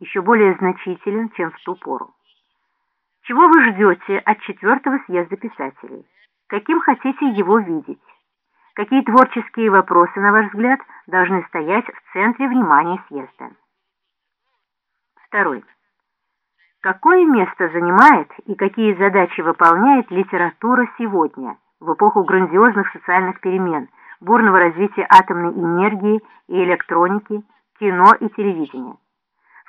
еще более значителен, чем в ту пору. Чего вы ждете от четвертого съезда писателей? Каким хотите его видеть? Какие творческие вопросы, на ваш взгляд, должны стоять в центре внимания съезда? Второй. Какое место занимает и какие задачи выполняет литература сегодня, в эпоху грандиозных социальных перемен, бурного развития атомной энергии и электроники, кино и телевидения?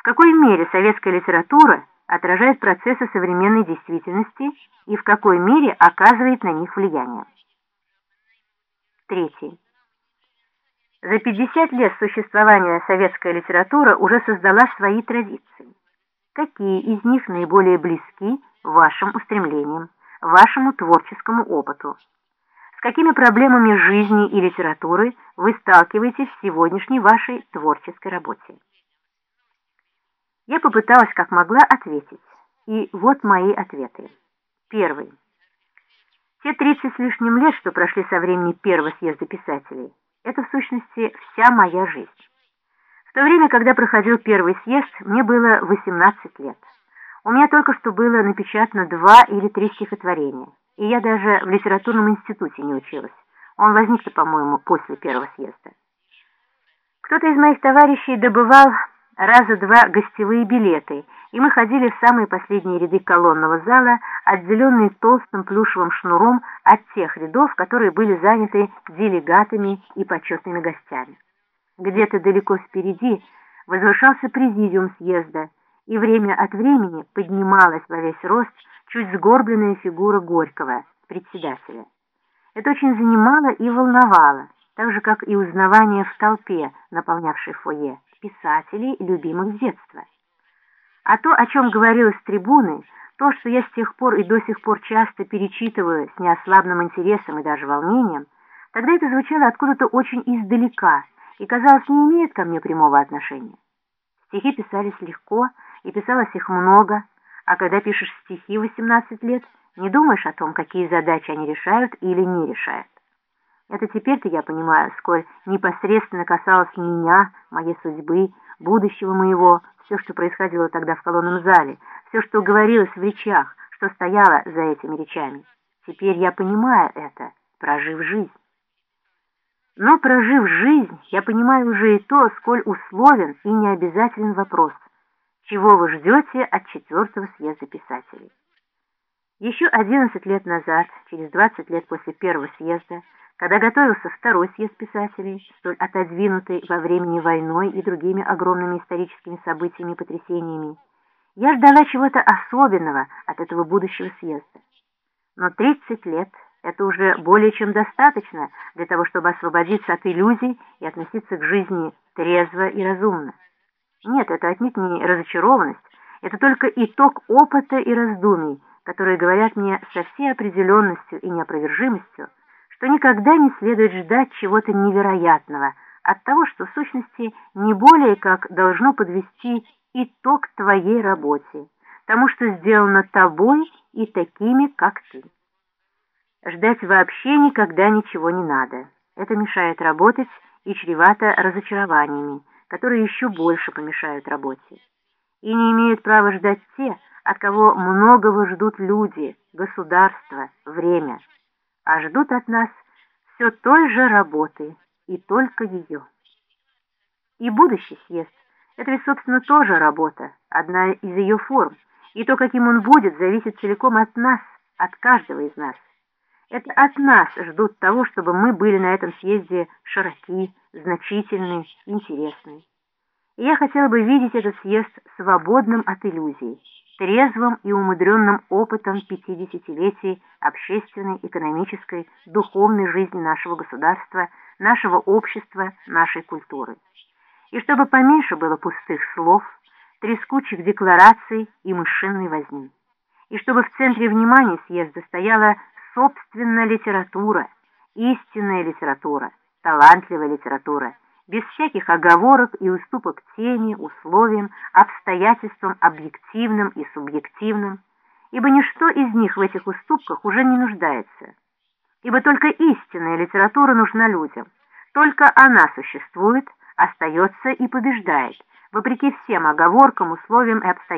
Какой мере советская литература отражает процессы современной действительности и в какой мере оказывает на них влияние? Третий. За 50 лет существования советская литература уже создала свои традиции. Какие из них наиболее близки вашим устремлениям, вашему творческому опыту? С какими проблемами жизни и литературы вы сталкиваетесь в сегодняшней вашей творческой работе? Я попыталась как могла ответить, и вот мои ответы. Первый. Те 30 с лишним лет, что прошли со времени первого съезда писателей, это в сущности вся моя жизнь. В то время, когда проходил первый съезд, мне было 18 лет. У меня только что было напечатано два или три стихотворения, и я даже в литературном институте не училась. Он возник-то, по-моему, после первого съезда. Кто-то из моих товарищей добывал раза два гостевые билеты, и мы ходили в самые последние ряды колонного зала, отделенные толстым плюшевым шнуром от тех рядов, которые были заняты делегатами и почетными гостями. Где-то далеко впереди возвышался президиум съезда, и время от времени поднималась во весь рост чуть сгорбленная фигура Горького, председателя. Это очень занимало и волновало, так же, как и узнавание в толпе, наполнявшей фойе писателей, любимых с детства. А то, о чем говорилось с трибуны, то, что я с тех пор и до сих пор часто перечитываю с неослабным интересом и даже волнением, тогда это звучало откуда-то очень издалека и, казалось, не имеет ко мне прямого отношения. Стихи писались легко, и писалось их много, а когда пишешь стихи 18 лет, не думаешь о том, какие задачи они решают или не решают. Это теперь-то я понимаю, сколь непосредственно касалось меня, моей судьбы, будущего моего, все, что происходило тогда в колонном зале, все, что говорилось в речах, что стояло за этими речами. Теперь я понимаю это, прожив жизнь. Но, прожив жизнь, я понимаю уже и то, сколь условен и необязателен вопрос, чего вы ждете от четвертого съезда писателей. Еще 11 лет назад, через 20 лет после первого съезда, когда готовился второй съезд писателей, столь отодвинутый во времени войной и другими огромными историческими событиями и потрясениями, я ждала чего-то особенного от этого будущего съезда. Но 30 лет — это уже более чем достаточно для того, чтобы освободиться от иллюзий и относиться к жизни трезво и разумно. Нет, это отнюдь не разочарованность, это только итог опыта и раздумий, которые говорят мне со всей определенностью и неопровержимостью, что никогда не следует ждать чего-то невероятного от того, что в сущности не более как должно подвести итог твоей работе, тому, что сделано тобой и такими, как ты. Ждать вообще никогда ничего не надо. Это мешает работать и чревато разочарованиями, которые еще больше помешают работе. И не имеют права ждать те, от кого многого ждут люди, государство, время а ждут от нас все той же работы и только ее. И будущий съезд – это ведь, собственно, тоже работа, одна из ее форм, и то, каким он будет, зависит целиком от нас, от каждого из нас. Это от нас ждут того, чтобы мы были на этом съезде широки, значительны, интересны. И я хотела бы видеть этот съезд свободным от иллюзий, трезвым и умудренным опытом 50-летий общественной, экономической, духовной жизни нашего государства, нашего общества, нашей культуры. И чтобы поменьше было пустых слов, трескучих деклараций и мышиной возни. И чтобы в центре внимания съезда стояла собственная литература, истинная литература, талантливая литература, без всяких оговорок и уступок теме, условиям, обстоятельствам объективным и субъективным, ибо ничто из них в этих уступках уже не нуждается. Ибо только истинная литература нужна людям, только она существует, остается и побеждает, вопреки всем оговоркам, условиям и обстоятельствам.